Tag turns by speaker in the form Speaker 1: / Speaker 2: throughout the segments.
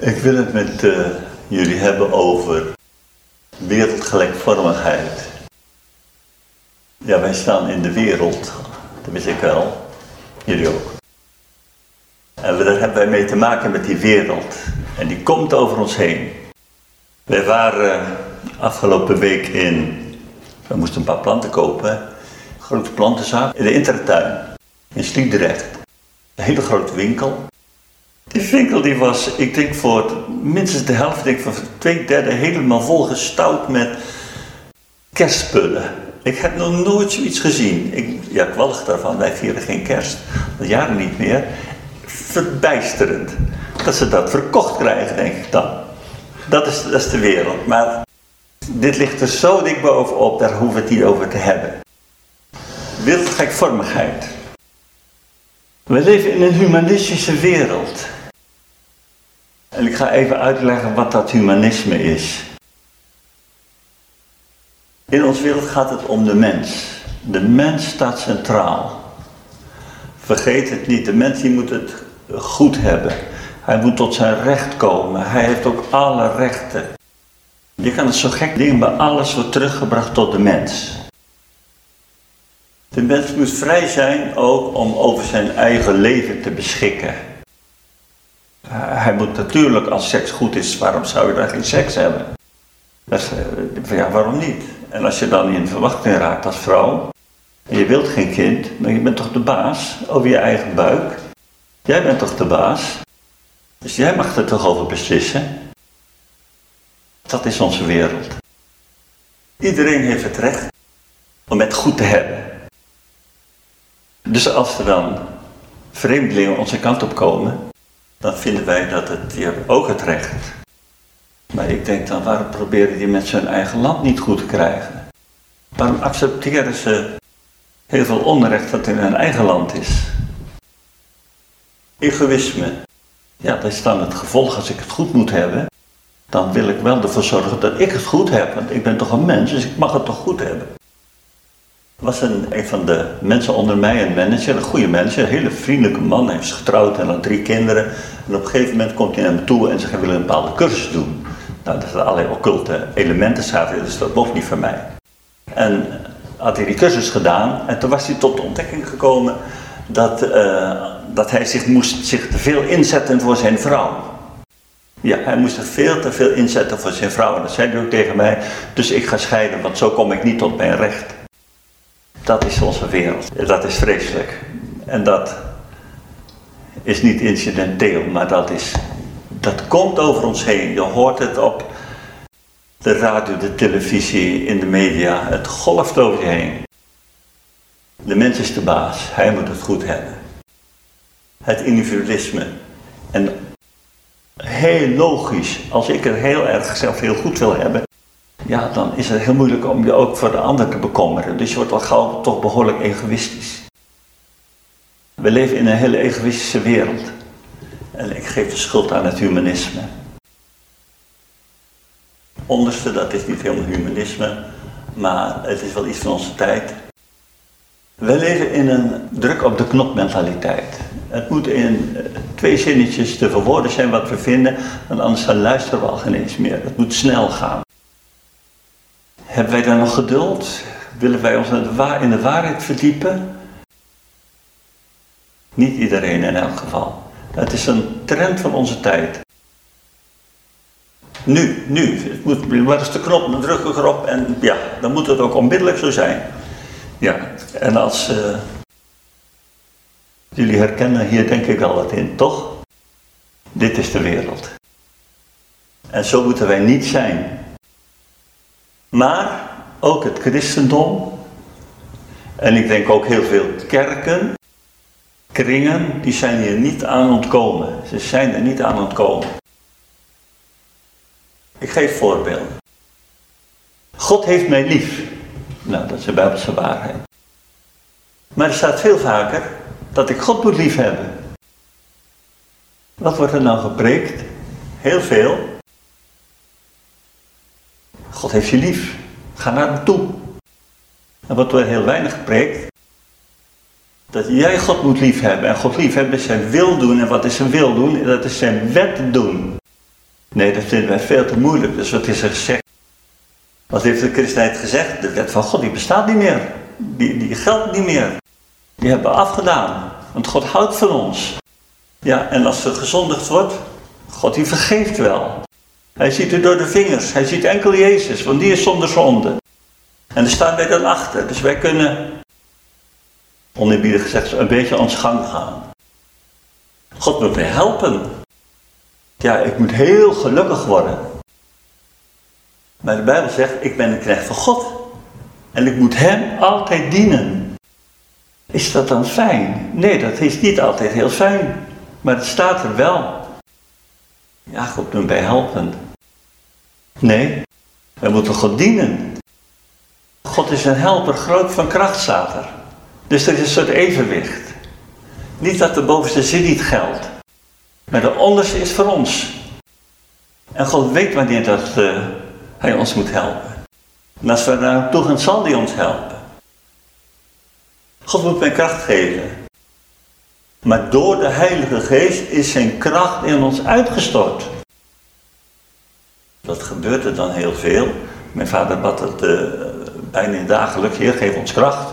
Speaker 1: Ik wil het met uh, jullie hebben over wereldgelijkvormigheid. Ja, wij staan in de wereld, dat wist ik wel, jullie ook. En daar hebben wij mee te maken met die wereld. En die komt over ons heen. Wij waren afgelopen week in, we moesten een paar planten kopen, een grote plantenzaak, in de Intertuin, in Sliedrecht. Een hele grote winkel. Die winkel die was, ik denk voor minstens de helft, denk van twee derde helemaal volgestouwd met kerstspullen. Ik heb nog nooit zoiets gezien. Ik, ja, ik walg daarvan. Wij vieren geen kerst. Al jaren niet meer. Verbijsterend. Dat ze dat verkocht krijgen, denk ik dan. Dat is, dat is de wereld. Maar dit ligt er zo dik bovenop, daar hoeven we het niet over te hebben. Wereldgekvormigheid. We leven in een humanistische wereld. En ik ga even uitleggen wat dat humanisme is. In ons wereld gaat het om de mens. De mens staat centraal. Vergeet het niet, de mens die moet het goed hebben. Hij moet tot zijn recht komen. Hij heeft ook alle rechten. Je kan het zo gek dingen, maar alles wordt teruggebracht tot de mens. De mens moet vrij zijn ook om over zijn eigen leven te beschikken. Hij moet natuurlijk, als seks goed is, waarom zou je dan geen seks hebben? Eh, ja, waarom niet? En als je dan in verwachting raakt als vrouw, en je wilt geen kind, maar je bent toch de baas over je eigen buik? Jij bent toch de baas? Dus jij mag er toch over beslissen? Dat is onze wereld. Iedereen heeft het recht om het goed te hebben. Dus als er dan vreemdelingen onze kant op komen, dan vinden wij dat het, die hebben ook het recht. Maar ik denk dan, waarom proberen die mensen hun eigen land niet goed te krijgen? Waarom accepteren ze heel veel onrecht dat in hun eigen land is? Egoïsme. Ja, dat is dan het gevolg als ik het goed moet hebben. Dan wil ik wel ervoor zorgen dat ik het goed heb. Want ik ben toch een mens, dus ik mag het toch goed hebben was een, een van de mensen onder mij, een manager, een goede manager, een hele vriendelijke man. Hij is getrouwd en had drie kinderen. En op een gegeven moment komt hij naar me toe en zegt, hij wil een bepaalde cursus doen. Nou, dat er allerlei occulte elementen zaten, dus dat mocht niet van mij. En had hij die cursus gedaan en toen was hij tot de ontdekking gekomen dat, uh, dat hij zich moest zich te veel inzetten voor zijn vrouw. Ja, hij moest zich veel te veel inzetten voor zijn vrouw. En dat zei hij ook tegen mij. Dus ik ga scheiden, want zo kom ik niet tot mijn recht. Dat is onze wereld. Dat is vreselijk. En dat is niet incidenteel, maar dat, is, dat komt over ons heen. Je hoort het op de radio, de televisie, in de media. Het golft over je heen. De mens is de baas, hij moet het goed hebben. Het individualisme. En heel logisch, als ik er heel erg zelf heel goed wil hebben, ja, dan is het heel moeilijk om je ook voor de ander te bekommeren. Dus je wordt al gauw toch behoorlijk egoïstisch. We leven in een hele egoïstische wereld. En ik geef de schuld aan het humanisme. Onderste, dat is niet helemaal humanisme, maar het is wel iets van onze tijd. We leven in een druk op de knop mentaliteit. Het moet in eh, twee zinnetjes te verwoorden zijn wat we vinden, want anders luisteren we al geen eens meer. Het moet snel gaan. Hebben wij dan nog geduld? Willen wij ons in de waarheid verdiepen? Niet iedereen in elk geval. Het is een trend van onze tijd. Nu, nu. Het moet, waar is de knop? Dan druk ik erop en ja, dan moet het ook onmiddellijk zo zijn. Ja, en als. Uh, jullie herkennen hier denk ik al wat in, toch? Dit is de wereld. En zo moeten wij niet zijn. Maar ook het christendom, en ik denk ook heel veel kerken, kringen, die zijn hier niet aan ontkomen. Ze zijn er niet aan ontkomen. Ik geef voorbeelden. God heeft mij lief. Nou, dat is de Bijbelse waarheid. Maar er staat veel vaker dat ik God moet lief hebben. Wat wordt er nou gepreekt? Heel veel. God heeft je lief. Ga naar hem toe. En wat wordt heel weinig gepreekt, dat jij God moet liefhebben. En God liefhebben is zijn wil doen. En wat is zijn wil doen? Dat is zijn wet doen. Nee, dat vinden wij veel te moeilijk. Dus wat is er gezegd? Wat heeft de christenheid gezegd? De wet van God die bestaat niet meer. Die, die geldt niet meer. Die hebben we afgedaan. Want God houdt van ons. Ja, en als er gezondigd wordt, God die vergeeft wel. Hij ziet er door de vingers. Hij ziet enkel Jezus, want die is zonder zonde. En daar staan wij dan achter. Dus wij kunnen, oneerbiedig gezegd, een beetje ons gang gaan. God moet mij helpen. Ja, ik moet heel gelukkig worden. Maar de Bijbel zegt, ik ben een knecht van God. En ik moet Hem altijd dienen. Is dat dan fijn? Nee, dat is niet altijd heel fijn. Maar het staat er wel. Ja, God moet mij helpen. Nee, we moeten God dienen. God is een helper, groot van kracht, staat er. Dus er is een soort evenwicht. Niet dat de bovenste zin niet geldt. Maar de onderste is voor ons. En God weet wanneer dat, uh, hij ons moet helpen. En als we naar toe gaan, zal hij ons helpen. God moet mij kracht geven. Maar door de Heilige Geest is zijn kracht in ons uitgestort. Dat gebeurt er dan heel veel. Mijn vader bad het uh, bijna dagelijks. Heer, geef ons kracht.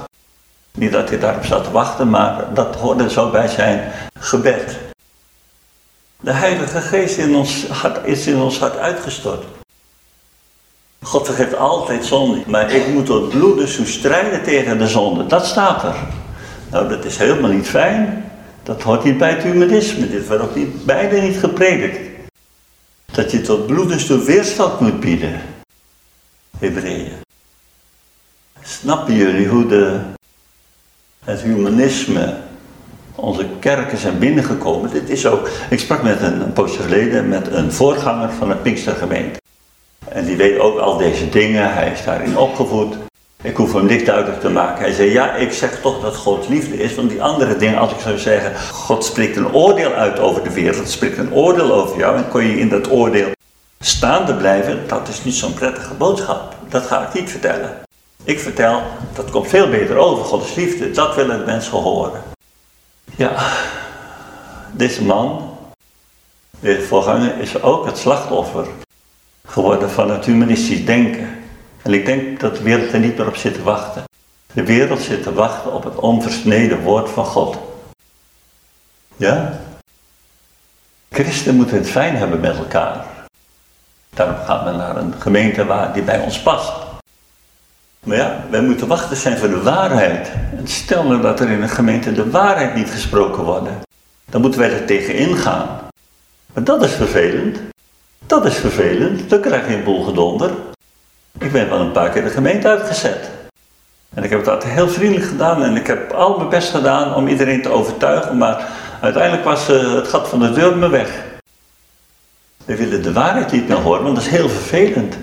Speaker 1: Niet dat hij daarop zat te wachten, maar dat hoorde zo bij zijn gebed. De Heilige Geest in ons hart, is in ons hart uitgestort. God vergeeft altijd zonde, maar ik moet tot bloeden toe strijden tegen de zonde. Dat staat er. Nou, dat is helemaal niet fijn. Dat hoort niet bij het humanisme. Dit wordt ook niet, beide niet gepredikt. Dat je tot bloedens toe weerstand moet bieden. Hebreeën. Snappen jullie hoe de, het humanisme onze kerken zijn binnengekomen? Dit is ook, ik sprak met een, een poosje geleden met een voorganger van de Pinkstergemeente. En die weet ook al deze dingen, hij is daarin opgevoed. Ik hoef hem niet duidelijk te maken. Hij zei, ja, ik zeg toch dat God liefde is. Want die andere dingen, als ik zou zeggen, God spreekt een oordeel uit over de wereld, spreekt een oordeel over jou. En kon je in dat oordeel staande blijven, dat is niet zo'n prettige boodschap. Dat ga ik niet vertellen. Ik vertel, dat komt veel beter over, God is liefde. Dat willen de mensen horen. Ja, deze man, deze voorganger, is ook het slachtoffer geworden van het humanistisch denken. En ik denk dat de wereld er niet meer op zit te wachten. De wereld zit te wachten op het onversneden woord van God. Ja? Christen moeten het fijn hebben met elkaar. Daarom gaan we naar een gemeente waar die bij ons past. Maar ja, wij moeten wachten zijn voor de waarheid. Stel nou dat er in een gemeente de waarheid niet gesproken wordt. Dan moeten wij er tegen ingaan. Maar dat is vervelend. Dat is vervelend. Dan krijg je een boel gedonder. Ik ben wel een paar keer de gemeente uitgezet. En ik heb het altijd heel vriendelijk gedaan en ik heb al mijn best gedaan om iedereen te overtuigen, maar uiteindelijk was uh, het gat van de deur me weg. We willen de waarheid niet meer horen, want dat is heel vervelend.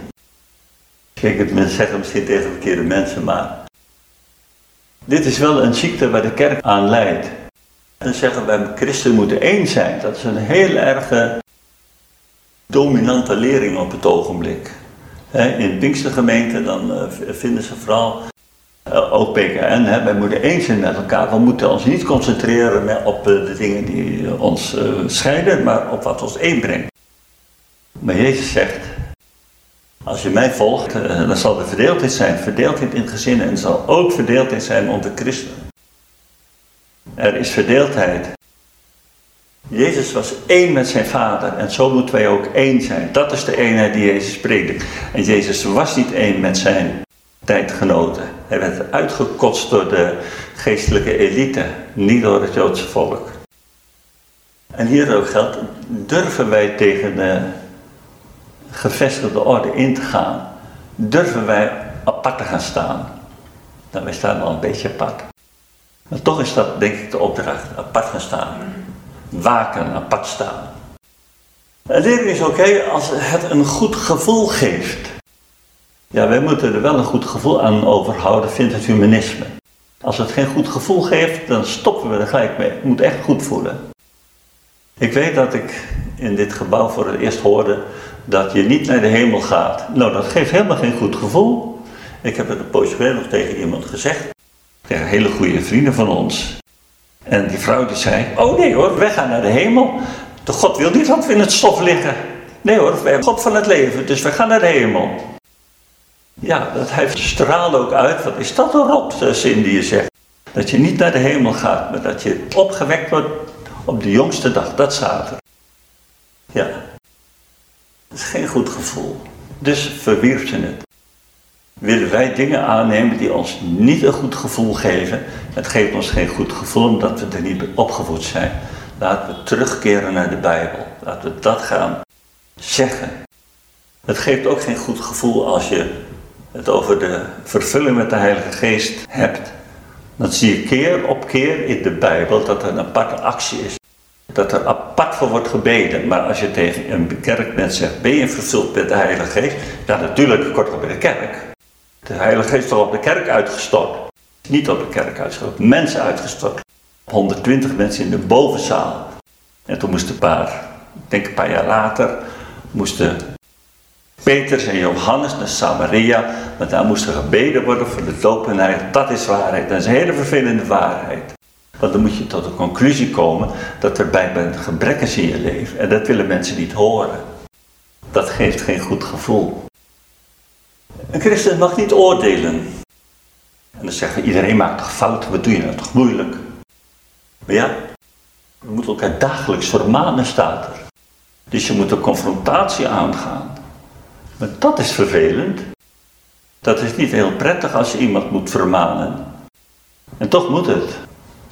Speaker 1: Kijk, het zeggen misschien tegen verkeerde mensen, maar dit is wel een ziekte waar de kerk aan leidt. En zeggen wij christen moeten één zijn. Dat is een heel erg dominante lering op het ogenblik in Pinkstergemeente, dan eh, vinden ze vooral, uh, ook PKN, hè, wij moeten eens zijn met elkaar. We moeten ons niet concentreren op eh, de dingen die ons scheiden, maar op wat ons één brengt. Maar Jezus zegt, als je mij volgt, dan zal er verdeeldheid zijn. Verdeeldheid in gezinnen en zal ook verdeeldheid zijn onder christenen. Er is verdeeldheid. Jezus was één met zijn vader en zo moeten wij ook één zijn. Dat is de eenheid die Jezus predikte. En Jezus was niet één met zijn tijdgenoten. Hij werd uitgekotst door de geestelijke elite, niet door het Joodse volk. En hier ook geldt, durven wij tegen de gevestigde orde in te gaan? Durven wij apart te gaan staan? Nou, wij staan al een beetje apart. Maar toch is dat denk ik de opdracht, apart gaan staan waken, apart staan. Leren is oké als het een goed gevoel geeft. Ja, wij moeten er wel een goed gevoel aan overhouden, vindt het humanisme. Als het geen goed gevoel geeft, dan stoppen we er gelijk mee. Het moet echt goed voelen. Ik weet dat ik in dit gebouw voor het eerst hoorde dat je niet naar de hemel gaat. Nou, dat geeft helemaal geen goed gevoel. Ik heb het een poosje nog tegen iemand gezegd. Tegen hele goede vrienden van ons. En die vrouw die zei, oh nee hoor, wij gaan naar de hemel. De God wil niet dat we in het stof liggen. Nee hoor, wij hebben God van het leven, dus we gaan naar de hemel. Ja, dat hij straalde ook uit. Wat is dat een rotzin die je zegt? Dat je niet naar de hemel gaat, maar dat je opgewekt wordt op de jongste dag. Dat er. Ja. Dat is geen goed gevoel. Dus verwierf ze het. Willen wij dingen aannemen die ons niet een goed gevoel geven? Het geeft ons geen goed gevoel omdat we er niet opgevoed zijn. Laten we terugkeren naar de Bijbel. Laten we dat gaan zeggen. Het geeft ook geen goed gevoel als je het over de vervulling met de Heilige Geest hebt. Dan zie je keer op keer in de Bijbel dat er een aparte actie is. Dat er apart voor wordt gebeden. Maar als je tegen een kerkmens zegt, ben je vervuld met de Heilige Geest? Ja, natuurlijk, kort bij de kerk. De Heilige Geest is op de kerk uitgestort. Niet op de kerk uitgestort, mensen uitgestort. 120 mensen in de bovenzaal. En toen moesten een paar, ik denk een paar jaar later, moesten Petrus en Johannes naar Samaria, want daar moest er gebeden worden voor de en dat is waarheid. Dat is een hele vervelende waarheid. Want dan moet je tot de conclusie komen dat er bij gebrek is in je leven. En dat willen mensen niet horen. Dat geeft geen goed gevoel. Een christen mag niet oordelen. En dan zeggen we, iedereen maakt toch fouten, wat doe je nou toch moeilijk? Maar ja, we moeten elkaar dagelijks vermanen, staat er. Dus je moet een confrontatie aangaan. Maar dat is vervelend. Dat is niet heel prettig als je iemand moet vermanen. En toch moet het.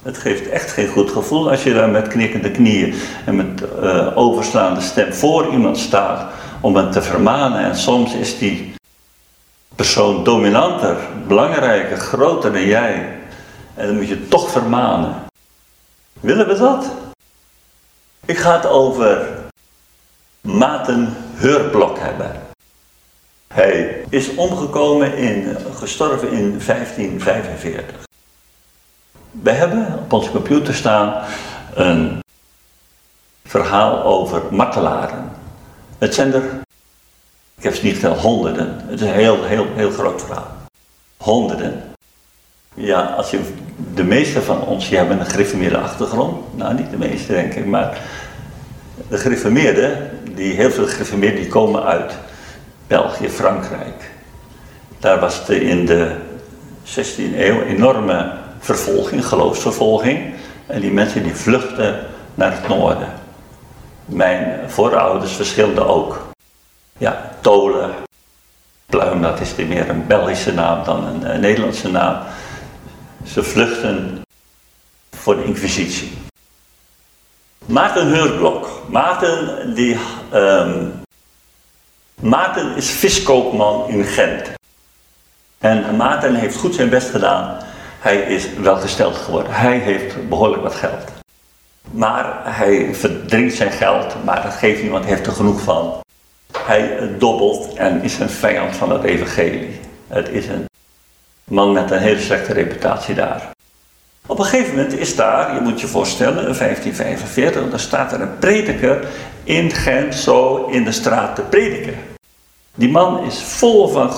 Speaker 1: Het geeft echt geen goed gevoel als je daar met knikkende knieën en met uh, overslaande stem voor iemand staat om hem te vermanen. En soms is die persoon dominanter, belangrijker, groter dan jij. En dan moet je toch vermanen. Willen we dat? Ik ga het over Maarten Heurblok hebben. Hij is omgekomen in, gestorven in 1545. We hebben op onze computer staan een verhaal over martelaren. Het zijn er, ik heb ze niet geteld, honderden. Het is een heel, heel, heel groot verhaal. Honderden. Ja, als je, de meeste van ons die hebben een gereformeerde achtergrond. Nou, niet de meeste denk ik, maar de gereformeerden, die, heel veel gereformeerden, die komen uit België, Frankrijk. Daar was de, in de 16e eeuw enorme vervolging, geloofsvervolging. En die mensen die vluchten naar het noorden. Mijn voorouders verschilden ook. Ja, Tolen, Pluim, dat is meer een Belgische naam dan een, Nederlandse naam. Ze vluchten voor de inquisitie. Maarten Heurblok. Maarten die um, Maarten is viskoopman in Gent. En Maarten heeft goed zijn best gedaan. Hij is welgesteld geworden. Hij heeft behoorlijk wat geld. Maar hij verdrinkt zijn geld, maar dat geeft niemand, heeft er genoeg van. Hij dobbelt en is een vijand van het evangelie. Het is een man met een hele slechte reputatie daar. Op een gegeven moment is daar, je moet je voorstellen, in 1545, daar staat er een prediker in Gent zo in de straat te prediken. Die man is vol van,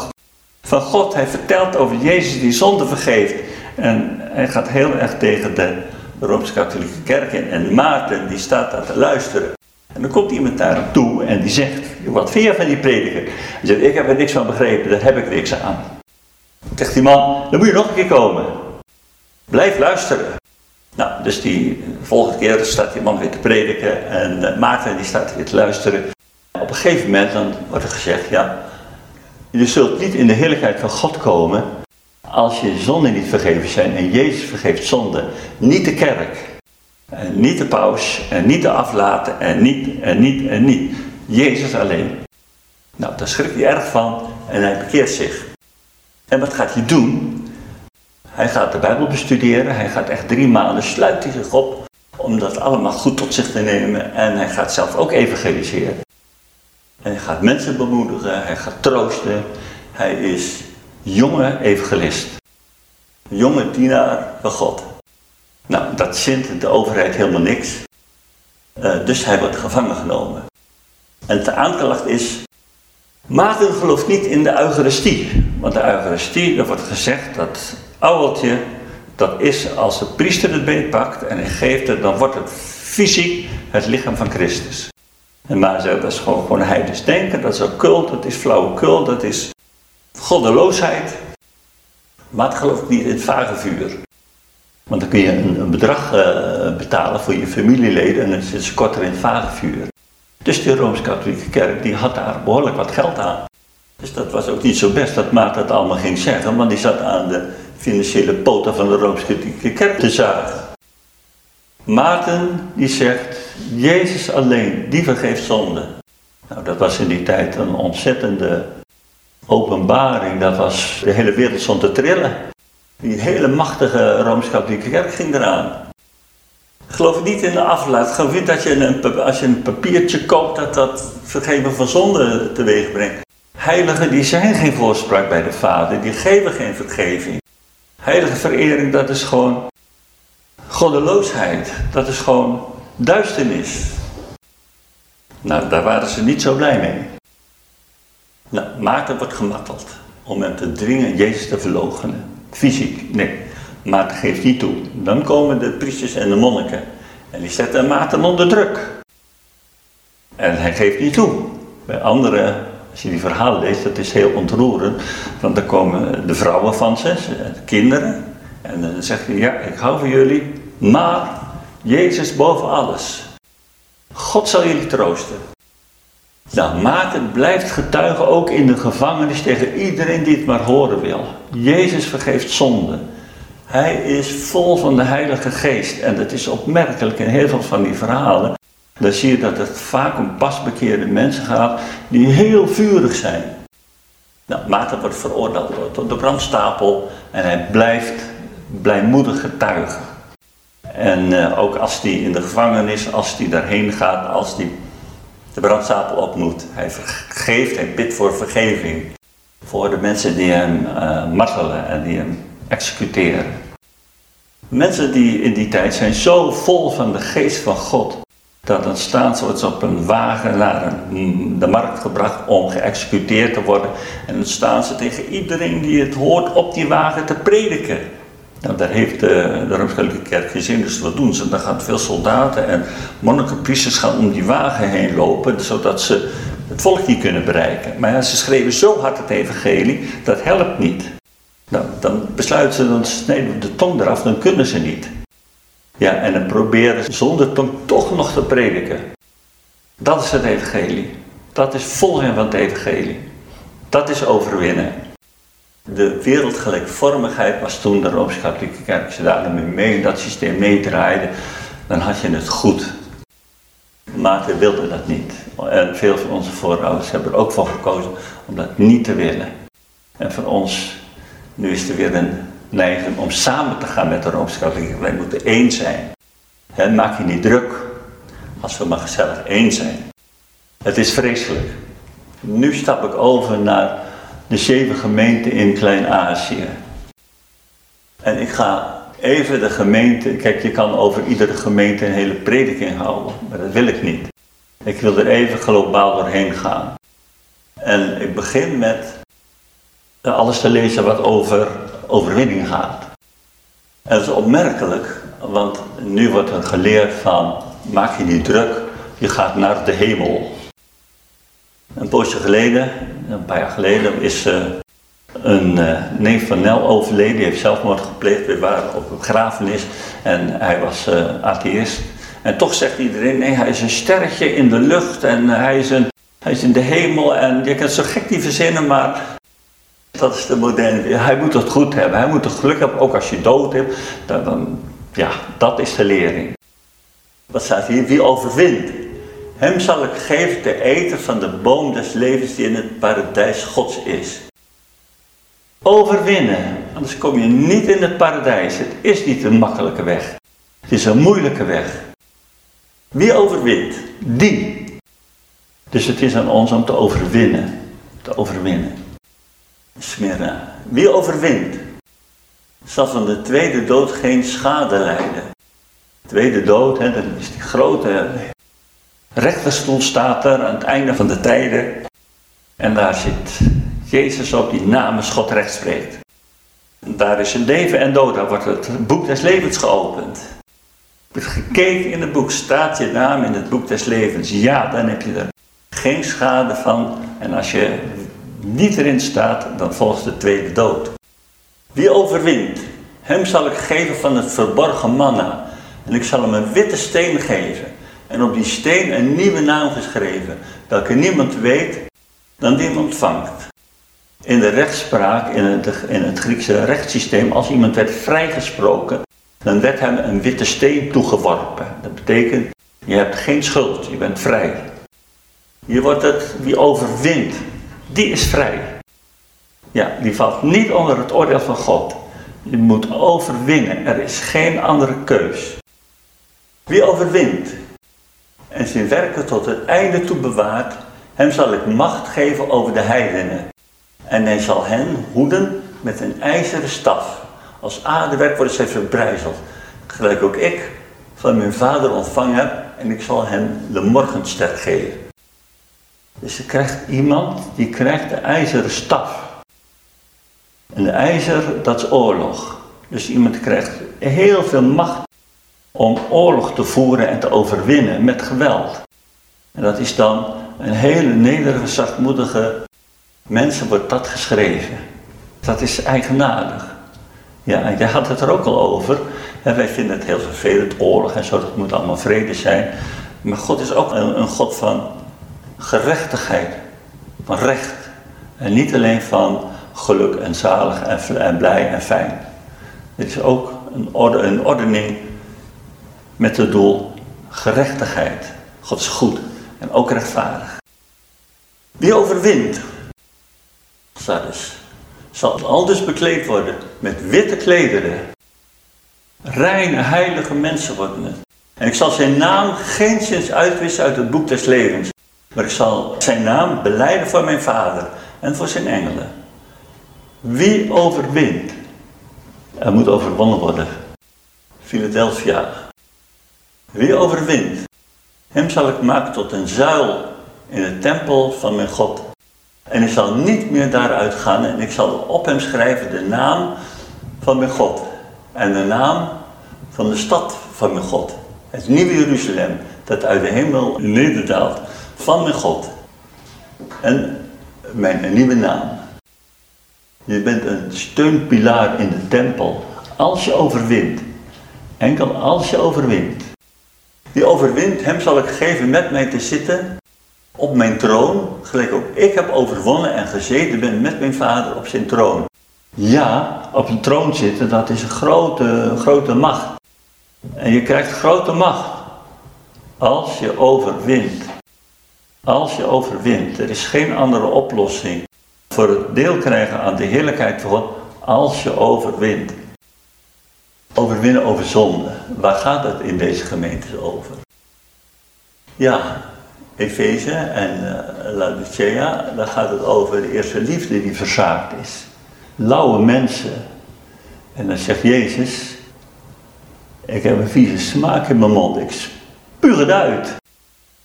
Speaker 1: van God. Hij vertelt over Jezus die zonde vergeeft. En hij gaat heel erg tegen de Rooms-Katholieke Kerk in. En Maarten die staat daar te luisteren. En dan komt iemand hem toe en die zegt, wat vind je van die prediker? Hij zegt, ik heb er niks van begrepen, daar heb ik niks aan. Dan zegt die man, dan moet je nog een keer komen. Blijf luisteren. Nou, dus die volgende keer staat die man weer te prediken en uh, Maarten die staat weer te luisteren. Op een gegeven moment dan wordt er gezegd, ja, je zult niet in de heerlijkheid van God komen als je zonden niet vergeven zijn. En Jezus vergeeft zonde. Niet de kerk. En niet de paus. En niet de aflaten. En niet, en niet, en niet. Jezus alleen. Nou, daar schrikt hij erg van. En hij bekeert zich. En wat gaat hij doen? Hij gaat de Bijbel bestuderen. Hij gaat echt drie maanden, sluit hij zich op om dat allemaal goed tot zich te nemen. En hij gaat zelf ook evangeliseren. En hij gaat mensen bemoedigen, hij gaat troosten. Hij is jonge evangelist. Jonge dienaar van God. Nou, dat zint de overheid helemaal niks. Uh, dus hij wordt gevangen genomen. En de aanklacht is, Maarten gelooft niet in de Eucharistie. Want de Eucharistie, er wordt gezegd dat ouweltje, dat is als de priester het beet pakt en hij geeft het, dan wordt het fysiek het lichaam van Christus. En maar zei, dat is gewoon, gewoon denken, dat is occult, dat is flauwekul, dat is goddeloosheid. Maar gelooft niet in het vage vuur. Want dan kun je een, bedrag uh, betalen voor je familieleden en dan zit ze korter in het vage vuur. Dus de Rooms-Katholieke Kerk die had daar behoorlijk wat geld aan. Dus dat was ook niet zo best dat Maarten het allemaal ging zeggen, want die zat aan de financiële poten van de Rooms-Katholieke Kerk te zagen. Maarten die zegt, Jezus alleen, die vergeeft zonde. Nou, dat was in die tijd een ontzettende openbaring. Dat was, de hele wereld stond te trillen. Die hele machtige Rooms-Katholieke Kerk ging eraan. Geloof niet in de aflaat. Geloof niet dat je een, als je een papiertje koopt, dat dat vergeven van zonde teweeg brengt. Heiligen die zijn geen voorspraak bij de Vader, die geven geen vergeving. Heilige verering, dat is gewoon goddeloosheid. Dat is gewoon duisternis. Nou, daar waren ze niet zo blij mee. Nou, Maarten wordt gemarteld om hem te dwingen Jezus te verloochenen. Fysiek, nee. Maarten geeft niet toe. Dan komen de priesters en de monniken. En die zetten Maarten onder druk. En hij geeft niet toe. Bij anderen, als je die verhalen leest, dat is heel ontroerend. Want dan komen de vrouwen van ze, de kinderen. En dan zegt hij, ja, ik hou van jullie, maar Jezus boven alles. God zal jullie troosten. Nou, Maarten blijft getuigen ook in de gevangenis tegen iedereen die het maar horen wil. Jezus vergeeft zonde. Hij is vol van de Heilige Geest. En dat is opmerkelijk in heel veel van die verhalen. Dan zie je dat het vaak om pasbekeerde mensen gaat die heel vurig zijn. Nou, Maarten wordt veroordeeld tot de brandstapel en hij blijft blijmoedig getuigen. En uh, ook als hij in de gevangenis, als hij daarheen gaat, als hij de brandstapel opmoet. Hij vergeeft, hij bidt voor vergeving. Voor de mensen die hem uh, martelen en die hem executeren. Mensen die in die tijd zijn zo vol van de geest van God. Dat dan staan ze op een wagen naar een, de markt gebracht om geëxecuteerd te worden. En dan staan ze tegen iedereen die het hoort op die wagen te prediken. Nou, daar heeft de, de Kerk gezien, dus wat doen ze? Dan gaan veel soldaten en monniken, priesters gaan om die wagen heen lopen, zodat ze het volk niet kunnen bereiken. Maar ja, ze schreven zo hard het evangelie, dat helpt niet. Nou, dan besluiten ze, dan snijden de tong eraf, dan kunnen ze niet. Ja, en dan proberen ze zonder tong toch nog te prediken. Dat is het evangelie. Dat is volgen van het evangelie. Dat is overwinnen. De wereldgelijkvormigheid was toen de Rooms-Katholieke Kerk. Als je daar mee dat systeem meedraaide, dan had je het goed. Maar we wilden dat niet. En veel van onze voorouders hebben er ook voor gekozen om dat niet te willen. En voor ons, nu is er weer een neiging om samen te gaan met de Rooms-Katholieke Wij moeten één zijn. He, maak je niet druk als we maar gezellig één zijn. Het is vreselijk. Nu stap ik over naar de zeven gemeenten in Klein-Azië. En ik ga even de gemeente, kijk je kan over iedere gemeente een hele prediking houden, maar dat wil ik niet. Ik wil er even globaal doorheen gaan. En ik begin met alles te lezen wat over overwinning gaat. En dat is opmerkelijk, want nu wordt er geleerd van, maak je niet druk, je gaat naar de hemel. Een poosje geleden, een paar jaar geleden, is uh, een uh, neef van Nel overleden. Die heeft zelfmoord gepleegd. We waren op een begrafenis en hij was uh, atheïst. En toch zegt iedereen, nee, hij is een sterretje in de lucht en hij is, een, hij is in de hemel. En je kan zo gek die verzinnen, maar dat is de moderne. Hij moet het goed hebben, hij moet het geluk hebben, ook als je dood hebt. Dan, dan ja, dat is de lering. Wat staat hier? Wie overwint? Hem zal ik geven te eten van de boom des levens die in het paradijs Gods is. Overwinnen, anders kom je niet in het paradijs. Het is niet een makkelijke weg. Het is een moeilijke weg. Wie overwint? Die. Dus het is aan ons om te overwinnen. Te overwinnen. Smyrna. Wie overwint? Zal van de tweede dood geen schade lijden. tweede dood, hè, dat is die grote rechterstoel staat er aan het einde van de tijden. En daar zit Jezus op die namens God recht spreekt. Daar is een leven en dood, daar wordt het boek des levens geopend. gekeken in het boek, staat je naam in het boek des levens? Ja, dan heb je er geen schade van. En als je niet erin staat, dan volgt de tweede dood. Wie overwint, hem zal ik geven van het verborgen manna. En ik zal hem een witte steen geven. En op die steen een nieuwe naam geschreven, welke niemand weet dan die hem ontvangt. In de rechtspraak, in het, in het Griekse rechtssysteem, als iemand werd vrijgesproken, dan werd hem een witte steen toegeworpen. Dat betekent, je hebt geen schuld, je bent vrij. Hier wordt het, wie overwint, die is vrij. Ja, die valt niet onder het oordeel van God. Je moet overwinnen, er is geen andere keus. Wie overwint en zijn werken tot het einde toe bewaart, hem zal ik macht geven over de heidenen. En hij zal hen hoeden met een ijzeren staf. Als aardewerk worden zij verbrijzeld. Gelijk ook ik van mijn vader ontvangen heb en ik zal hem de morgenster geven. Dus je krijgt iemand die krijgt de ijzeren staf. En de ijzer, dat is oorlog. Dus iemand krijgt heel veel macht om oorlog te voeren en te overwinnen met geweld. En dat is dan een hele nederige, zachtmoedige mensen wordt dat geschreven. Dat is eigenaardig. Ja, jij had het er ook al over. En wij vinden het heel vervelend, oorlog en zo, dat moet allemaal vrede zijn. Maar God is ook een, een God van gerechtigheid, van recht. En niet alleen van geluk en zalig en, en blij en fijn. Het is ook een, orde, een ordening met het doel gerechtigheid. God is goed en ook rechtvaardig. Wie overwint, Sardis, zal al dus bekleed worden met witte klederen. Reine, heilige mensen worden het. En ik zal zijn naam geen zins uitwissen uit het boek des levens. Maar ik zal zijn naam beleiden voor mijn vader en voor zijn engelen. Wie overwint? Er moet overwonnen worden. Philadelphia. Wie overwint? Hem zal ik maken tot een zuil in de tempel van mijn God. En ik zal niet meer daaruit gaan en ik zal op hem schrijven de naam van mijn God. En de naam van de stad van mijn God. Het nieuwe Jeruzalem, dat uit de hemel nederdaalt van mijn God. En mijn nieuwe naam. Je bent een steunpilaar in de tempel als je overwint. Enkel als je overwint. Die overwint, hem zal ik geven met mij te zitten op mijn troon, gelijk ook ik heb overwonnen en gezeten ben met mijn vader op zijn troon. Ja, op een troon zitten, dat is een grote, grote macht. En je krijgt grote macht als je overwint. Als je overwint. Er is geen andere oplossing voor het deel krijgen aan de heerlijkheid van God als je overwint. Overwinnen over zonde. Waar gaat het in deze gemeentes over? Ja, Efeze en uh, Laodicea, daar gaat het over de eerste liefde die verzaakt is. Lauwe mensen. En dan zegt Jezus, ik heb een vieze smaak in mijn mond, ik spuug het uit.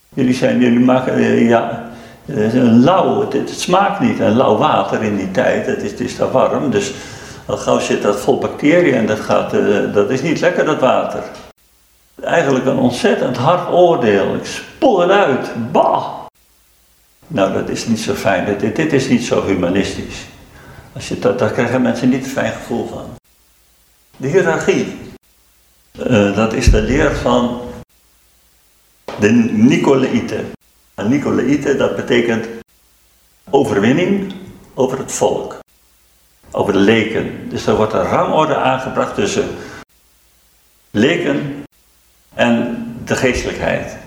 Speaker 1: Jullie zijn, jullie maken, uh, ja, het een lauw, het, smaakt niet. En lauw water in die tijd, het is, het is warm, dus al gauw zit dat vol bacteriën en dat, gaat, uh, dat is niet lekker dat water. Eigenlijk een ontzettend hard oordeel. Ik spoel het uit. Bah! Nou, dat is niet zo fijn. Dit, dit is niet zo humanistisch. Als je dat, daar krijgen mensen niet een fijn gevoel van. De hiërarchie. Uh, dat is de leer van de Nicolaïten. Nicolaïten, dat betekent overwinning over het volk. Over de leken. Dus er wordt een rangorde aangebracht tussen leken en de geestelijkheid.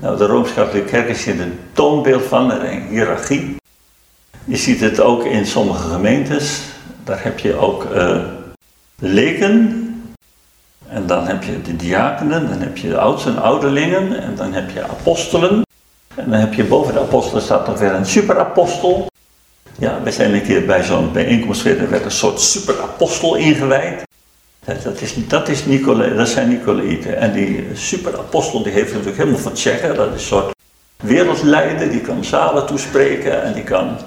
Speaker 1: Nou, de Rooms-Katholieke Kerk is hier een toonbeeld van, een hiërarchie. Je ziet het ook in sommige gemeentes. Daar heb je ook de leken. En dan heb je de diakenen, dan heb je de oudsten en ouderlingen. En dan heb je apostelen. En dan heb je boven de apostelen staat nog weer een superapostel. Ja, we zijn een keer bij zo'n bijeenkomst geweest, er werd een soort superapostel ingewijd. Dat, is, dat, is Nicole, dat zijn Nicolaïten. En die superapostel die heeft natuurlijk helemaal van zeggen. Dat is een soort wereldleider, die kan zalen toespreken en die kan...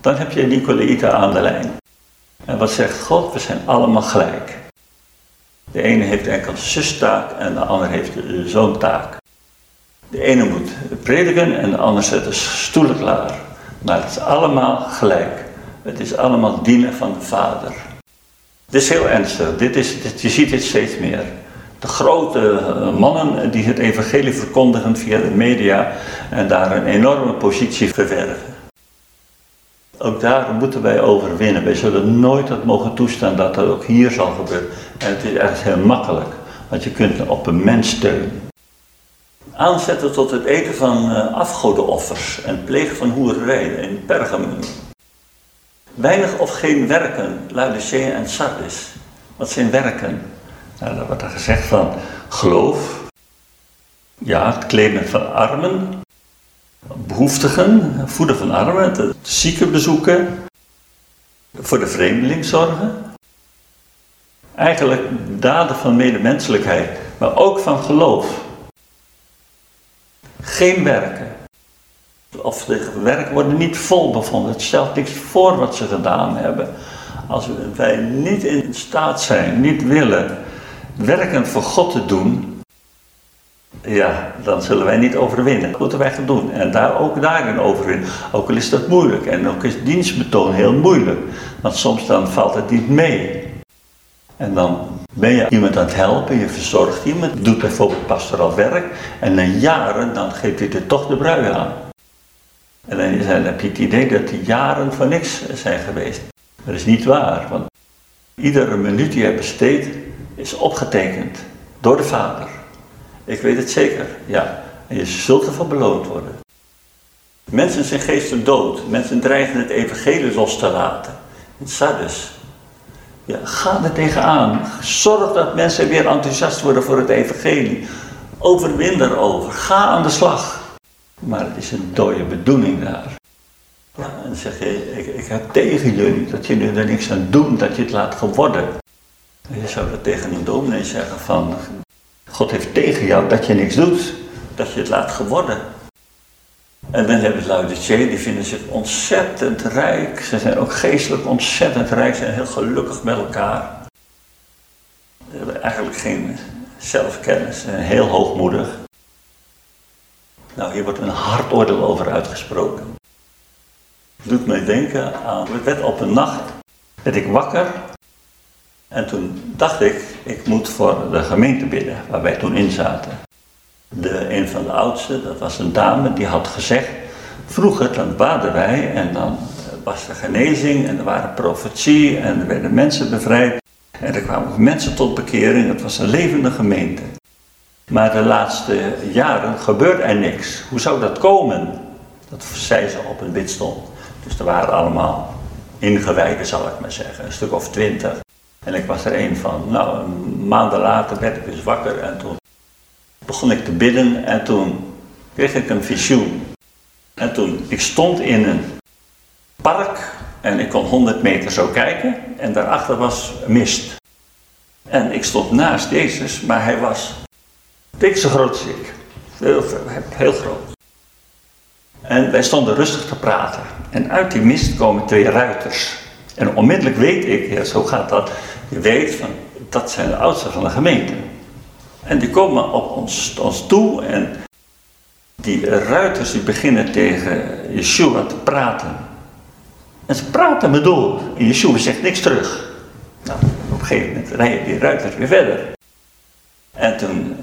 Speaker 1: Dan heb je Nicolaïten aan de lijn. En wat zegt God? We zijn allemaal gelijk. De ene heeft enkel de zustaak en de ander heeft de zoontaak. De ene moet prediken en de ander zet de stoelen klaar. Maar het is allemaal gelijk. Het is allemaal dienen van de Vader. Dit is heel ernstig. Dit is, je ziet dit steeds meer. De grote eh, mannen die het evangelie verkondigen via de media en daar een enorme positie verwerven. Ook daar moeten wij overwinnen. Wij zullen nooit het mogen toestaan dat dat ook hier zal gebeuren. En het is echt heel makkelijk, want je kunt op een mens steunen. Aanzetten tot het eten van uh, afgodenoffers en plegen van hoererij in Pergamum. Weinig of geen werken, Laodicea en Sardis. Wat zijn werken? Nou, er wordt er gezegd van geloof, ja, het kleden van armen, behoeftigen, voeden van armen, de zieken bezoeken, voor de vreemdeling zorgen. Eigenlijk daden van medemenselijkheid, maar ook van geloof. Geen werken. Of de werken worden niet vol bevonden. Het stelt niks voor wat ze gedaan hebben. Als wij niet in staat zijn, niet willen werken voor God te doen, ja, dan zullen wij niet overwinnen. Dat moeten wij gaan doen. En daar, ook daarin overwinnen. Ook al is dat moeilijk. En ook is dienstbetoon heel moeilijk. Want soms dan valt het niet mee. En dan ben je iemand aan het helpen, je verzorgt iemand, doet bijvoorbeeld pastoraal werk. En na jaren, dan geeft hij er toch de brui aan. En dan heb je het idee dat die jaren voor niks zijn geweest. Dat is niet waar, want iedere minuut die je besteedt is opgetekend door de Vader. Ik weet het zeker, ja. En je zult ervan beloond worden. Mensen zijn geesten dood. Mensen dreigen het evangelie los te laten. In Sardis. Ja, ga er tegenaan. Zorg dat mensen weer enthousiast worden voor het evangelie. Overwin erover. Ga aan de slag. Maar het is een dode bedoeling daar. Ja, en dan zeg je, ik, ik heb tegen jullie dat jullie er niks aan doen, dat je het laat geworden. Je zou dat tegen een dominee zeggen van, God heeft tegen jou dat je niks doet, dat je het laat geworden. En dan hebben we Laodicea, die vinden zich ontzettend rijk. Ze zijn ook geestelijk ontzettend rijk, zijn heel gelukkig met elkaar. Ze hebben eigenlijk geen zelfkennis, zijn heel hoogmoedig. Nou, hier wordt een hard oordeel over uitgesproken. Het doet mij denken aan, het werd op een nacht, werd ik wakker en toen dacht ik, ik moet voor de gemeente bidden, waar wij toen in zaten. De, een van de oudsten, dat was een dame, die had gezegd, vroeger dan baden wij en dan was er genezing en er waren profetie en er werden mensen bevrijd. En er kwamen mensen tot bekering, het was een levende gemeente. Maar de laatste jaren gebeurt er niks. Hoe zou dat komen? Dat zei ze op een bidstond. Dus er waren allemaal ingewijden, zal ik maar zeggen, een stuk of twintig. En ik was er een van. Nou, maanden later werd ik dus wakker en toen begon ik te bidden en toen kreeg ik een visioen. En toen, ik stond in een park en ik kon 100 meter zo kijken en daarachter was mist. En ik stond naast Jezus, maar hij was dik zo groot als ik. Heel, groot. En wij stonden rustig te praten. En uit die mist komen twee ruiters. En onmiddellijk weet ik, ja, zo gaat dat, je weet van, dat zijn de oudsten van de gemeente. En die komen op ons, ons toe en die ruiters die beginnen tegen Yeshua te praten. En ze praten me door. En Yeshua zegt niks terug. Nou, op een gegeven moment rijden die ruiters weer verder. En toen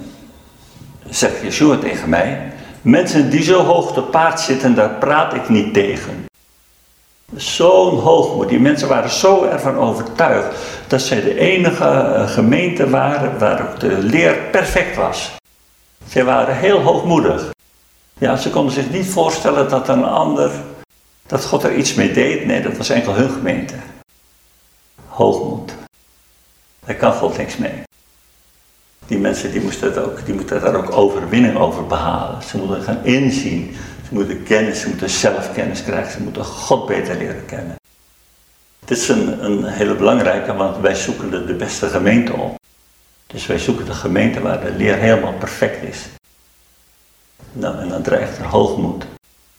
Speaker 1: zegt Yeshua tegen mij, mensen die zo hoog te paard zitten, daar praat ik niet tegen. Zo'n hoogmoed. Die mensen waren zo ervan overtuigd dat zij de enige eh, gemeente waren waar de leer perfect was. Zij waren heel hoogmoedig. Ja, ze konden zich niet voorstellen dat een ander, dat God er iets mee deed. Nee, dat was enkel hun gemeente. Hoogmoed. Daar kan God niks mee. Die mensen die moesten, ook, die moeten daar ook overwinning over behalen. Ze moeten gaan inzien moeten kennis, ze moeten zelfkennis krijgen, ze moeten God beter leren kennen. Het is een, een hele belangrijke, want wij zoeken de, de beste gemeente op. Dus wij zoeken de gemeente waar de leer helemaal perfect is. Nou, en dan dreigt er hoogmoed,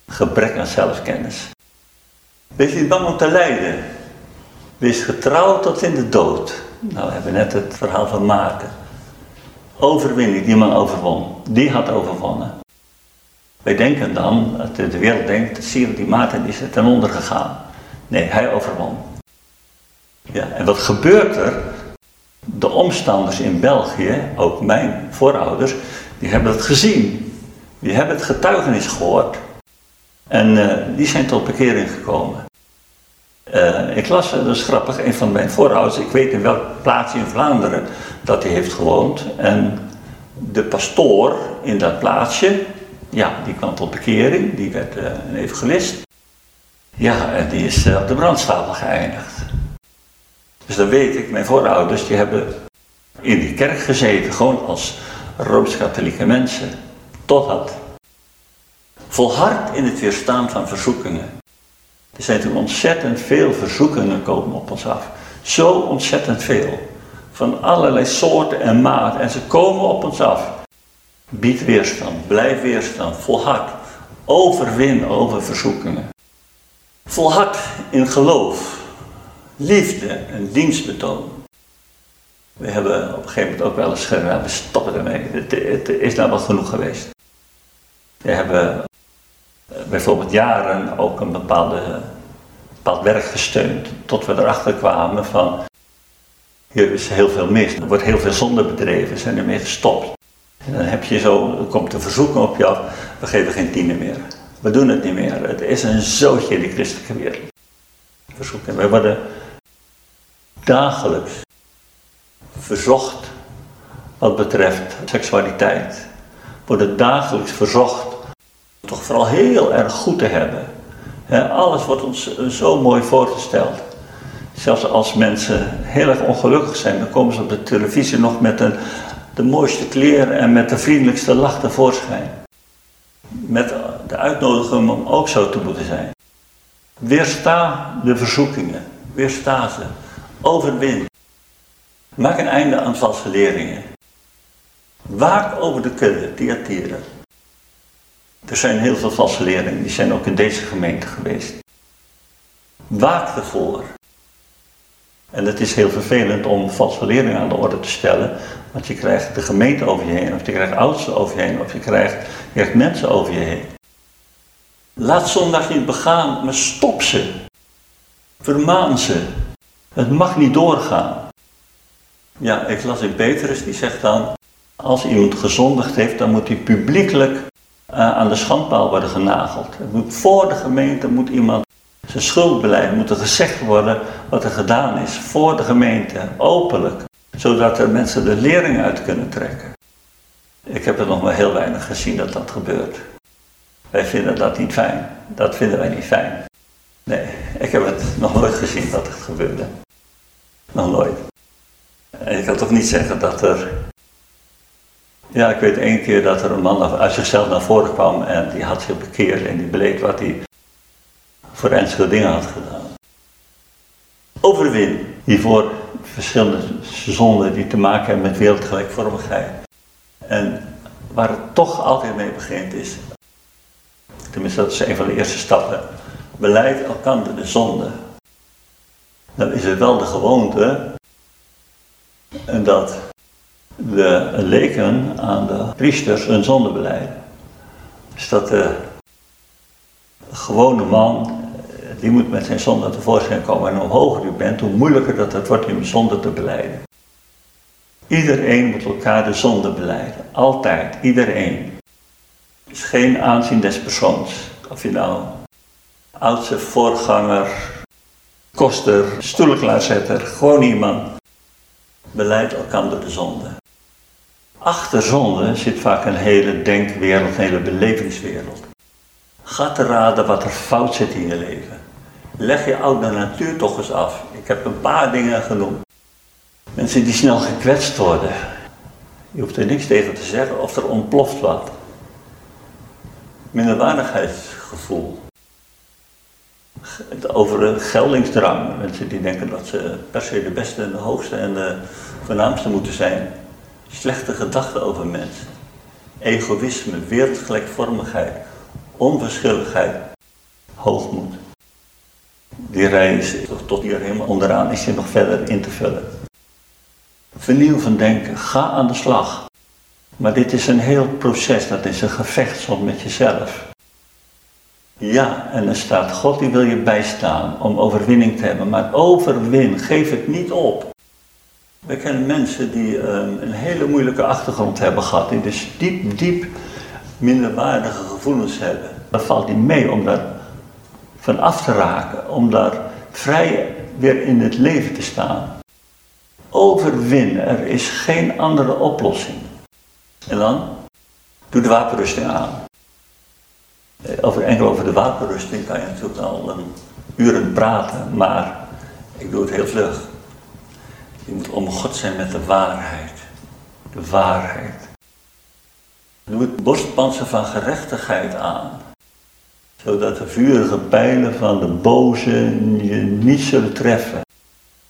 Speaker 1: gebrek aan zelfkennis. Wees niet bang om te lijden. Wees getrouwd tot in de dood. Nou, we hebben net het verhaal van Maarten. Overwinning, die man overwon. Die had overwonnen. Wij denken dan, de wereld denkt, je die Maarten is ten onder gegaan. Nee, hij overwon. Ja, en wat gebeurt er? De omstanders in België, ook mijn voorouders, die hebben het gezien. Die hebben het getuigenis gehoord. En uh, die zijn tot bekering gekomen. Uh, ik las, dat is grappig, een van mijn voorouders, ik weet in welk plaatsje in Vlaanderen dat hij heeft gewoond. En de pastoor in dat plaatsje, ja, die kwam tot bekering, die werd uh, een evangelist. Ja, en die is op de brandstapel geëindigd. Dus dan weet ik, mijn voorouders, die hebben in die kerk gezeten, gewoon als Rooms-Katholieke mensen. Totdat. Volhard in het weerstaan van verzoekingen. Er zijn toen ontzettend veel verzoekingen komen op ons af. Zo ontzettend veel. Van allerlei soorten en maat. En ze komen op ons af. Bied weerstand, blijf weerstand, volhard. Overwin over verzoekingen. Volhard in geloof, liefde en dienstbetoon. We hebben op een gegeven moment ook wel eens gezegd, we stoppen ermee. Het, het, is nou wel genoeg geweest. We hebben eh, bijvoorbeeld jaren ook een bepaalde, bepaald werk gesteund. Tot we erachter kwamen van, hier is heel veel mis. Er wordt heel veel zonde bedreven, zijn ermee gestopt. En dan heb je zo, komt de verzoeking op je af, we geven geen tienen meer. We doen het niet meer. Het is een zootje die christelijke wereld. Verzoeken. We worden dagelijks verzocht wat betreft seksualiteit. Worden dagelijks verzocht toch vooral heel erg goed te hebben. alles wordt ons zo mooi voorgesteld. Zelfs als mensen heel erg ongelukkig zijn, dan komen ze op de televisie nog met een, de mooiste kleren en met de vriendelijkste lach tevoorschijn. Met de uitnodiging om ook zo te moeten zijn. Weersta de verzoekingen, weersta ze, overwin. Maak een einde aan valse leerlingen. Waak over de kudde, Thyatira. Er zijn heel veel valse leerlingen, die zijn ook in deze gemeente geweest. Waak ervoor. En het is heel vervelend om valse leerlingen aan de orde te stellen, want je krijgt de gemeente over je heen, of je krijgt oudsten over je heen, of je krijgt, je krijgt mensen over je heen. Laat zondag niet begaan, maar stop ze. Vermaan ze. Het mag niet doorgaan. Ja, ik las in Petrus, die zegt dan, als iemand gezondigd heeft, dan moet hij publiekelijk uh, aan de schandpaal worden genageld. Moet, voor de gemeente moet iemand zijn schuld beleiden, moet er gezegd worden wat er gedaan is, voor de gemeente, openlijk, zodat er mensen de lering uit kunnen trekken. Ik heb er nog maar heel weinig gezien dat dat gebeurt. Wij vinden dat niet fijn. Dat vinden wij niet fijn. Nee, ik heb het nog nooit gezien dat het gebeurde. Nog nooit. En ik kan toch niet zeggen dat er. Ja, ik weet één keer dat er een man uit zichzelf naar voren kwam en die had zich bekeerd en die beleed wat hij voor dingen had gedaan. Overwin hiervoor verschillende zonden die te maken hebben met wereldgelijkvormigheid. En waar het toch altijd mee begint is, tenminste dat is een van de eerste stappen, beleid elkaar de zonde. Dan is het wel de gewoonte dat de leken aan de priesters hun zonde beleiden. Dus dat de gewone man, die moet met zijn zonde tevoorschijn komen. En hoe hoger u bent, hoe moeilijker dat het wordt om zonde te beleiden. Iedereen moet elkaar de zonde beleiden. Altijd, iedereen. Het is geen aanzien des persoons. Of je nou oudste voorganger, koster, stoelenklaarzetter, gewoon iemand beleidt elkaar de zonde. Achter zonde zit vaak een hele denkwereld, een hele belevingswereld. Ga te raden wat er fout zit in je leven. Leg je oude natuur toch eens af. Ik heb een paar dingen genoemd. Mensen die snel gekwetst worden. Je hoeft er niks tegen te zeggen of er ontploft wat. Minderwaardigheidsgevoel over geldingsdrang. Mensen die denken dat ze per se de beste en de hoogste en de voornaamste moeten zijn. Slechte gedachten over mensen. Egoïsme, wereldgelijkvormigheid, onverschilligheid, hoogmoed. Die reis tot hier helemaal onderaan is je nog verder in te vullen. vernieuw van denken, ga aan de slag. Maar dit is een heel proces, dat is een gevecht soms met jezelf. Ja, en er staat, God die wil je bijstaan om overwinning te hebben, maar overwin, geef het niet op. We kennen mensen die um, een hele moeilijke achtergrond hebben gehad, die dus diep, diep minderwaardige gevoelens hebben. Dan valt die mee om daar van af te raken, om daar vrij weer in het leven te staan. Overwin, er is geen andere oplossing. En dan? Doe de wapenrusting aan. Eh, over, enkel over de wapenrusting kan je natuurlijk al een uren praten, maar ik doe het heel vlug. Je moet om God zijn met de waarheid. De waarheid. Doe het borstpanzer van gerechtigheid aan. Zodat de vurige pijlen van de boze je niet zullen treffen.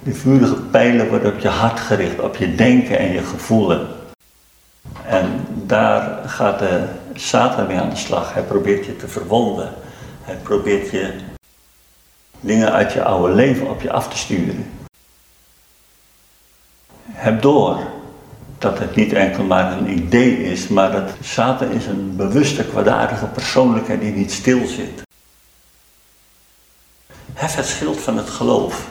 Speaker 1: De vurige pijlen worden op je hart gericht, op je denken en je gevoelen. En daar gaat de Satan mee aan de slag. Hij probeert je te verwonden. Hij probeert je dingen uit je oude leven op je af te sturen. Heb door dat het niet enkel maar een idee is, maar dat Satan is een bewuste, kwaadaardige persoonlijkheid die niet stil zit. Hef het schild van het geloof.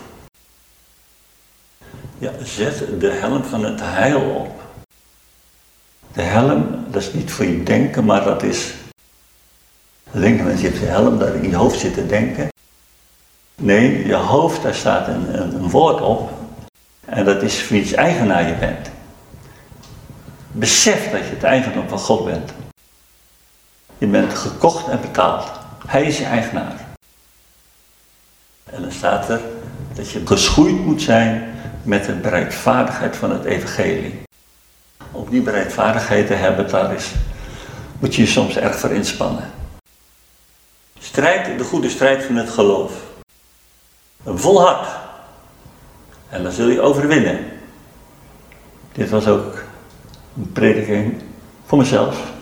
Speaker 1: Ja, zet de helm van het heil op. De helm, dat is niet voor je denken, maar dat is. Dan je hebt de helm daar in je hoofd zitten denken. Nee, je hoofd, daar staat een, een, woord op. En dat is wiens eigenaar je bent. Besef dat je het eigendom van God bent. Je bent gekocht en betaald. Hij is je eigenaar. En dan staat er dat je geschoeid moet zijn met de bereidvaardigheid van het evangelie. Om die bereidvaardigheid te hebben, daar is, moet je je soms erg voor inspannen. Strijd de goede strijd van het geloof. Een vol hart. En dan zul je overwinnen. Dit was ook een prediking voor mezelf.